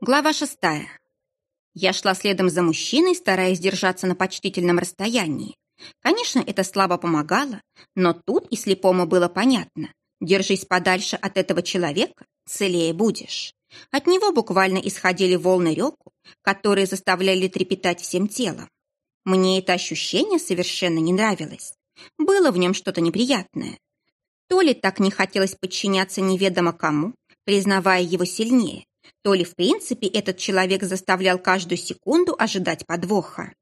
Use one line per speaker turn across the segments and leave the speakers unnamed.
Глава шестая. Я шла следом за мужчиной, стараясь держаться на почтительном расстоянии. Конечно, это слабо помогало, но тут и слепому было понятно. Держись подальше от этого человека, целее будешь. От него буквально исходили волны реку, которые заставляли трепетать всем телом. Мне это ощущение совершенно не нравилось. Было в нем что-то неприятное. То ли так не хотелось подчиняться неведомо кому, признавая его сильнее, то ли в принципе этот человек заставлял каждую секунду ожидать подвоха.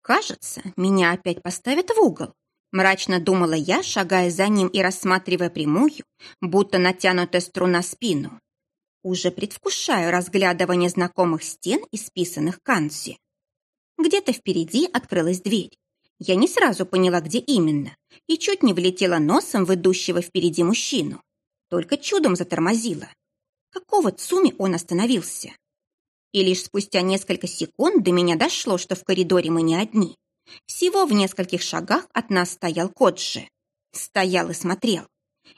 «Кажется, меня опять поставят в угол», мрачно думала я, шагая за ним и рассматривая прямую, будто натянутая струна спину. Уже предвкушаю разглядывание знакомых стен, исписанных канзи. Где-то впереди открылась дверь. Я не сразу поняла, где именно, и чуть не влетела носом в идущего впереди мужчину. Только чудом затормозила. Какого цуми он остановился? И лишь спустя несколько секунд до меня дошло, что в коридоре мы не одни. Всего в нескольких шагах от нас стоял Коджи. Стоял и смотрел.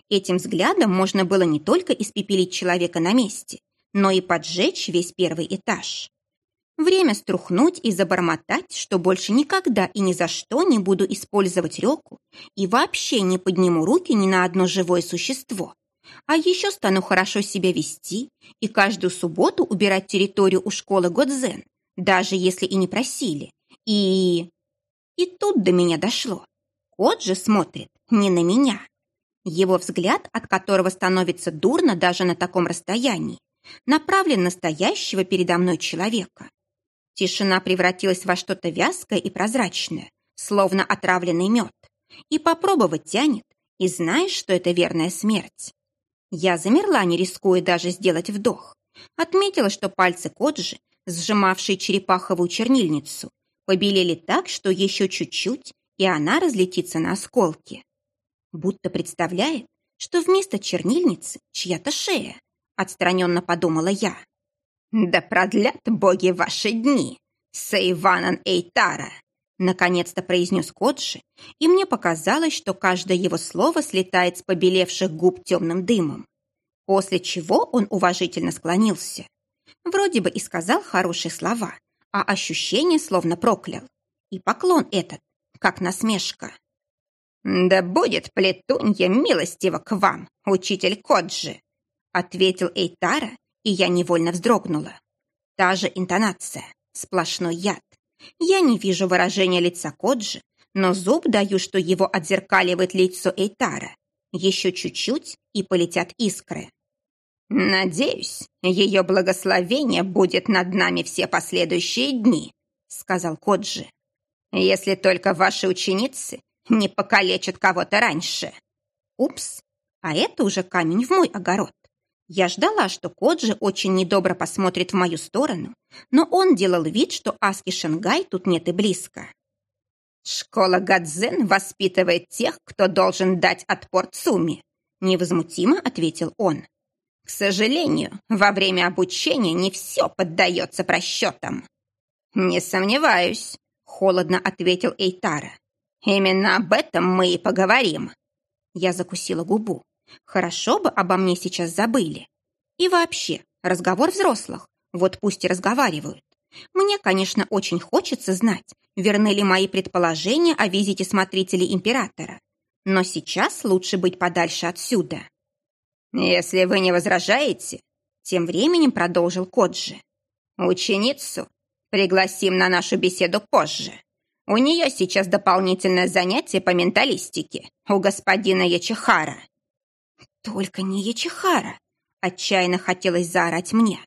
Этим взглядом можно было не только испепелить человека на месте, но и поджечь весь первый этаж. Время струхнуть и забормотать, что больше никогда и ни за что не буду использовать реку и вообще не подниму руки ни на одно живое существо. А еще стану хорошо себя вести и каждую субботу убирать территорию у школы Годзен, даже если и не просили. И... И тут до меня дошло. Кот же смотрит не на меня. Его взгляд, от которого становится дурно даже на таком расстоянии, направлен на стоящего передо мной человека. Тишина превратилась во что-то вязкое и прозрачное, словно отравленный мед. И попробовать тянет, и знаешь, что это верная смерть. Я замерла, не рискуя даже сделать вдох. Отметила, что пальцы Коджи, сжимавшие черепаховую чернильницу, побелели так, что еще чуть-чуть, и она разлетится на осколки. Будто представляет, что вместо чернильницы чья-то шея, отстраненно подумала я. «Да продлят боги ваши дни, Сейванан Эйтара!» Наконец-то произнес Коджи, и мне показалось, что каждое его слово слетает с побелевших губ темным дымом. После чего он уважительно склонился. Вроде бы и сказал хорошие слова, а ощущение словно проклял. И поклон этот, как насмешка. «Да будет плетунья милостива к вам, учитель Коджи!» ответил Эйтара, и я невольно вздрогнула. Та же интонация, сплошной яд. Я не вижу выражения лица Коджи, но зуб даю, что его отзеркаливает лицо Эйтара. Еще чуть-чуть, и полетят искры. «Надеюсь, ее благословение будет над нами все последующие дни», сказал Коджи. «Если только ваши ученицы не покалечат кого-то раньше». Упс, а это уже камень в мой огород. Я ждала, что Коджи очень недобро посмотрит в мою сторону, но он делал вид, что Аски Шангай тут нет и близко. «Школа Гадзен воспитывает тех, кто должен дать отпор Цуми», невозмутимо ответил он. «К сожалению, во время обучения не все поддается просчетам». «Не сомневаюсь», — холодно ответил Эйтара. «Именно об этом мы и поговорим». Я закусила губу. Хорошо бы обо мне сейчас забыли. И вообще, разговор взрослых. Вот пусть и разговаривают. Мне, конечно, очень хочется знать, верны ли мои предположения о визите смотрителей императора. Но сейчас лучше быть подальше отсюда. «Если вы не возражаете», — тем временем продолжил Коджи, «ученицу пригласим на нашу беседу позже. У нее сейчас дополнительное занятие по менталистике у господина Ячихара». «Только не Ячихара!» — отчаянно хотелось заорать мне.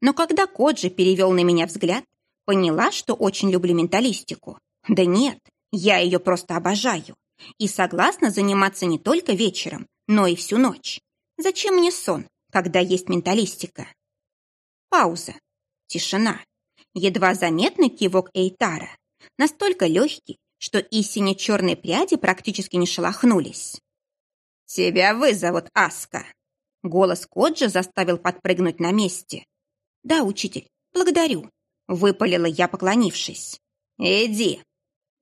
Но когда Коджи перевел на меня взгляд, поняла, что очень люблю менталистику. Да нет, я ее просто обожаю. И согласна заниматься не только вечером, но и всю ночь. Зачем мне сон, когда есть менталистика? Пауза. Тишина. Едва заметный кивок Эйтара. Настолько легкий, что истине черные пряди практически не шелохнулись. «Тебя вызовут, Аска!» Голос Коджа заставил подпрыгнуть на месте. «Да, учитель, благодарю», — выпалила я, поклонившись. «Иди!»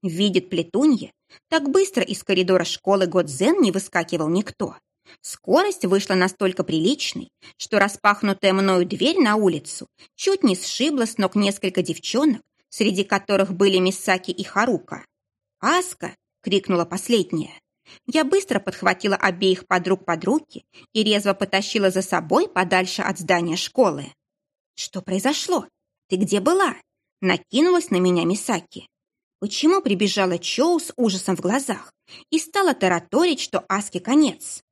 Видит плетунья. Так быстро из коридора школы Годзен не выскакивал никто. Скорость вышла настолько приличной, что распахнутая мною дверь на улицу чуть не сшибла с ног несколько девчонок, среди которых были Мисаки и Харука. «Аска!» — крикнула последняя. Я быстро подхватила обеих подруг под руки и резво потащила за собой подальше от здания школы. «Что произошло? Ты где была?» Накинулась на меня Мисаки. Почему прибежала Чоу с ужасом в глазах и стала тараторить, что Аске конец?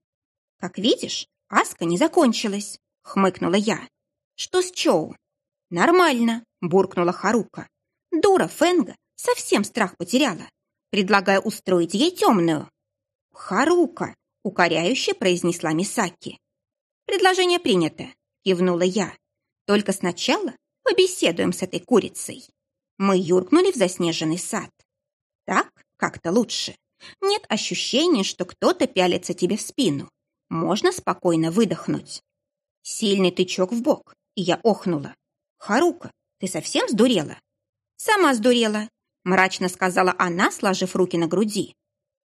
«Как видишь, Аска не закончилась», — хмыкнула я. «Что с Чоу?» «Нормально», — буркнула Харука. «Дура Фэнга совсем страх потеряла. Предлагаю устроить ей темную». «Харука», — укоряюще произнесла Мисаки. «Предложение принято», — кивнула я. «Только сначала побеседуем с этой курицей». Мы юркнули в заснеженный сад. Так как-то лучше. Нет ощущения, что кто-то пялится тебе в спину. Можно спокойно выдохнуть. Сильный тычок в бок, и я охнула. «Харука, ты совсем сдурела?» «Сама сдурела», — мрачно сказала она, сложив руки на груди.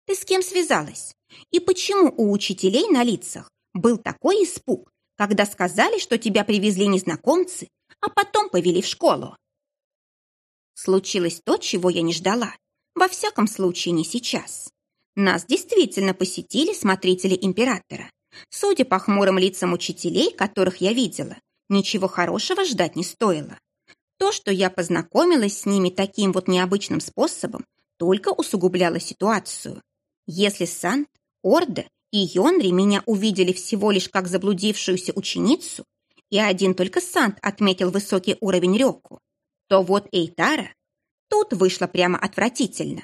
«Ты с кем связалась? И почему у учителей на лицах был такой испуг, когда сказали, что тебя привезли незнакомцы, а потом повели в школу?» Случилось то, чего я не ждала. Во всяком случае, не сейчас. Нас действительно посетили смотрители императора. Судя по хмурым лицам учителей, которых я видела, ничего хорошего ждать не стоило. То, что я познакомилась с ними таким вот необычным способом, только усугубляло ситуацию. Если Сант, Орда и Йонри меня увидели всего лишь как заблудившуюся ученицу, и один только Сант отметил высокий уровень Рёку, то вот Эйтара тут вышло прямо отвратительно.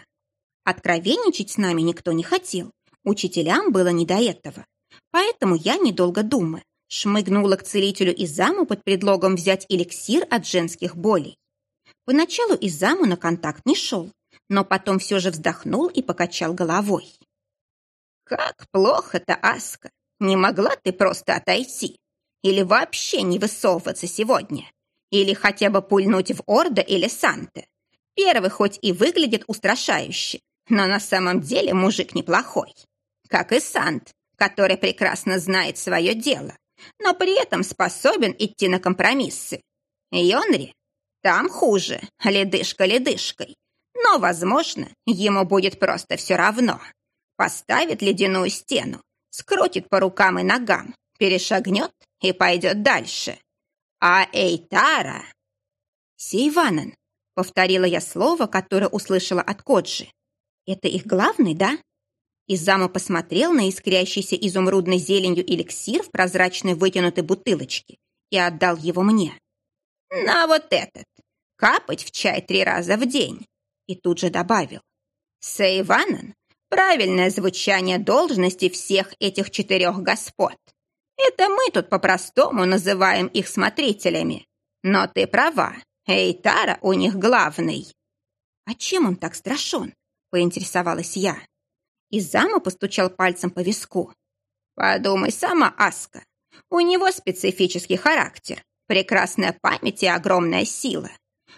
Откровенничать с нами никто не хотел. Учителям было не до этого. Поэтому я, недолго думая, шмыгнула к целителю Изаму под предлогом взять эликсир от женских болей. Поначалу Изаму на контакт не шел, но потом все же вздохнул и покачал головой. «Как плохо-то, Аска! Не могла ты просто отойти? Или вообще не высовываться сегодня? Или хотя бы пульнуть в Орда или Санте? Первый хоть и выглядит устрашающе, но на самом деле мужик неплохой. Как и Сант, который прекрасно знает свое дело, но при этом способен идти на компромиссы. Йонри? Там хуже, ледышка ледышкой. Но, возможно, ему будет просто все равно. Поставит ледяную стену, скрутит по рукам и ногам, перешагнет и пойдет дальше. А Эйтара... Сейванен, повторила я слово, которое услышала от Коджи. Это их главный, да? Изама посмотрел на искрящийся изумрудной зеленью эликсир в прозрачной вытянутой бутылочке и отдал его мне. «На вот этот! Капать в чай три раза в день!» И тут же добавил. «Сейванан — правильное звучание должности всех этих четырех господ. Это мы тут по-простому называем их смотрителями. Но ты права, Эйтара у них главный». «А чем он так страшен?» — поинтересовалась я. Изама постучал пальцем по виску. «Подумай сама, Аска. У него специфический характер, прекрасная память и огромная сила.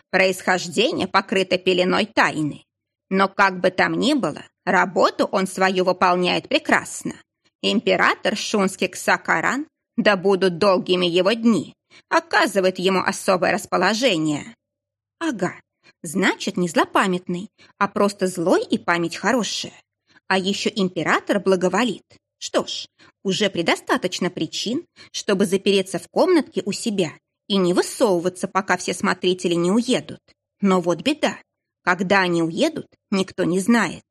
Происхождение покрыто пеленой тайны. Но как бы там ни было, работу он свою выполняет прекрасно. Император Шунский Ксакаран, да будут долгими его дни, оказывает ему особое расположение. Ага, значит, не злопамятный, а просто злой и память хорошая. А еще император благоволит. Что ж, уже предостаточно причин, чтобы запереться в комнатке у себя и не высовываться, пока все смотрители не уедут. Но вот беда. Когда они уедут, никто не знает.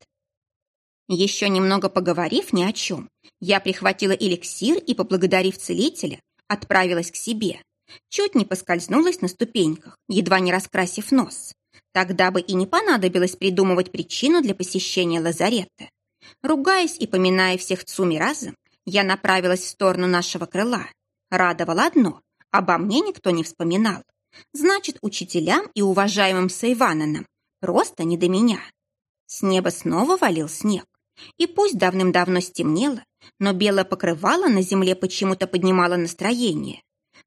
Еще немного поговорив ни о чем, я прихватила эликсир и, поблагодарив целителя, отправилась к себе. Чуть не поскользнулась на ступеньках, едва не раскрасив нос. Тогда бы и не понадобилось придумывать причину для посещения лазарета. Ругаясь и поминая всех Цуми разом, я направилась в сторону нашего крыла. Радовало одно – обо мне никто не вспоминал. Значит, учителям и уважаемым Сайвананам просто не до меня. С неба снова валил снег. И пусть давным-давно стемнело, но белое покрывало на земле почему-то поднимало настроение.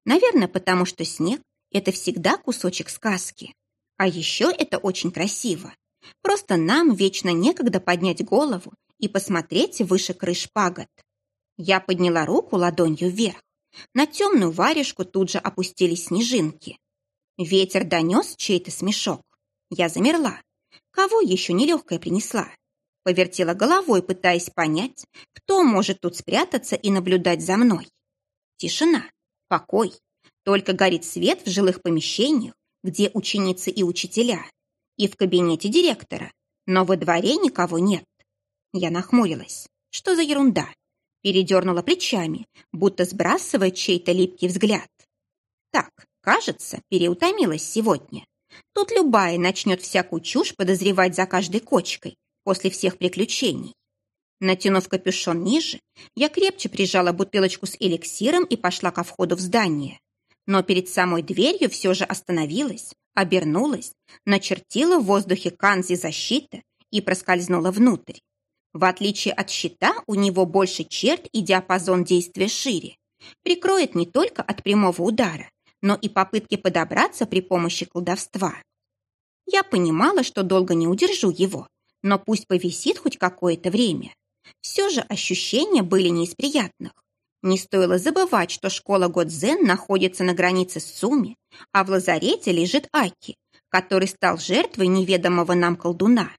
Наверное, потому что снег – это всегда кусочек сказки. А еще это очень красиво. Просто нам вечно некогда поднять голову и посмотреть выше крыш пагод. Я подняла руку ладонью вверх. На темную варежку тут же опустились снежинки. Ветер донес чей-то смешок. Я замерла. Кого еще нелегкая принесла? Повертела головой, пытаясь понять, кто может тут спрятаться и наблюдать за мной. Тишина, покой. Только горит свет в жилых помещениях, где ученицы и учителя, и в кабинете директора, но во дворе никого нет. Я нахмурилась. Что за ерунда? Передернула плечами, будто сбрасывая чей-то липкий взгляд. Так, кажется, переутомилась сегодня. Тут любая начнет всякую чушь подозревать за каждой кочкой после всех приключений. Натянув капюшон ниже, я крепче прижала бутылочку с эликсиром и пошла ко входу в здание. Но перед самой дверью все же остановилась, обернулась, начертила в воздухе канзи защита и проскользнула внутрь. В отличие от щита, у него больше черт и диапазон действия шире. Прикроет не только от прямого удара, но и попытки подобраться при помощи колдовства. Я понимала, что долго не удержу его, но пусть повисит хоть какое-то время. Все же ощущения были не из приятных. Не стоило забывать, что школа Годзен находится на границе с Суми, а в лазарете лежит Аки, который стал жертвой неведомого нам колдуна.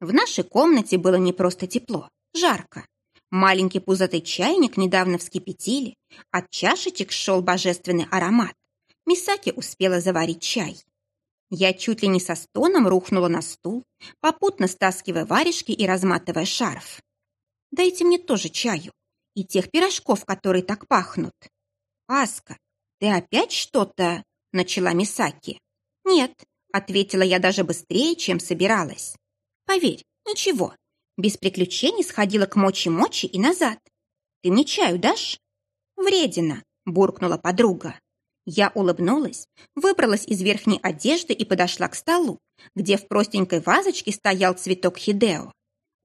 В нашей комнате было не просто тепло, жарко. Маленький пузатый чайник недавно вскипятили, от чашечек шел божественный аромат. Мисаки успела заварить чай. Я чуть ли не со стоном рухнула на стул, попутно стаскивая варежки и разматывая шарф. «Дайте мне тоже чаю и тех пирожков, которые так пахнут». «Аска, ты опять что-то?» — начала Мисаки. «Нет», — ответила я даже быстрее, чем собиралась. Поверь, ничего. Без приключений сходила к мочи-мочи и назад. Ты мне чаю дашь? Вредина, буркнула подруга. Я улыбнулась, выбралась из верхней одежды и подошла к столу, где в простенькой вазочке стоял цветок хидео.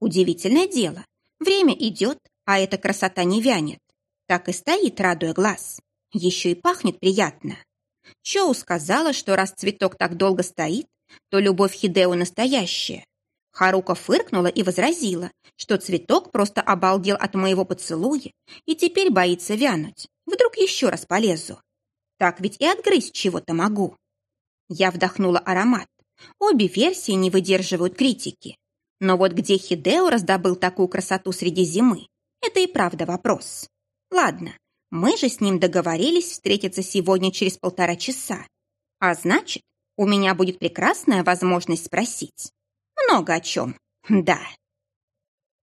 Удивительное дело. Время идет, а эта красота не вянет. Так и стоит, радуя глаз. Еще и пахнет приятно. Чоу сказала, что раз цветок так долго стоит, то любовь Хидео настоящая. Харука фыркнула и возразила, что цветок просто обалдел от моего поцелуя и теперь боится вянуть. Вдруг еще раз полезу. Так ведь и отгрызть чего-то могу. Я вдохнула аромат. Обе версии не выдерживают критики. Но вот где Хидео раздобыл такую красоту среди зимы, это и правда вопрос. Ладно, мы же с ним договорились встретиться сегодня через полтора часа. А значит, у меня будет прекрасная возможность спросить. Много о чем. Да.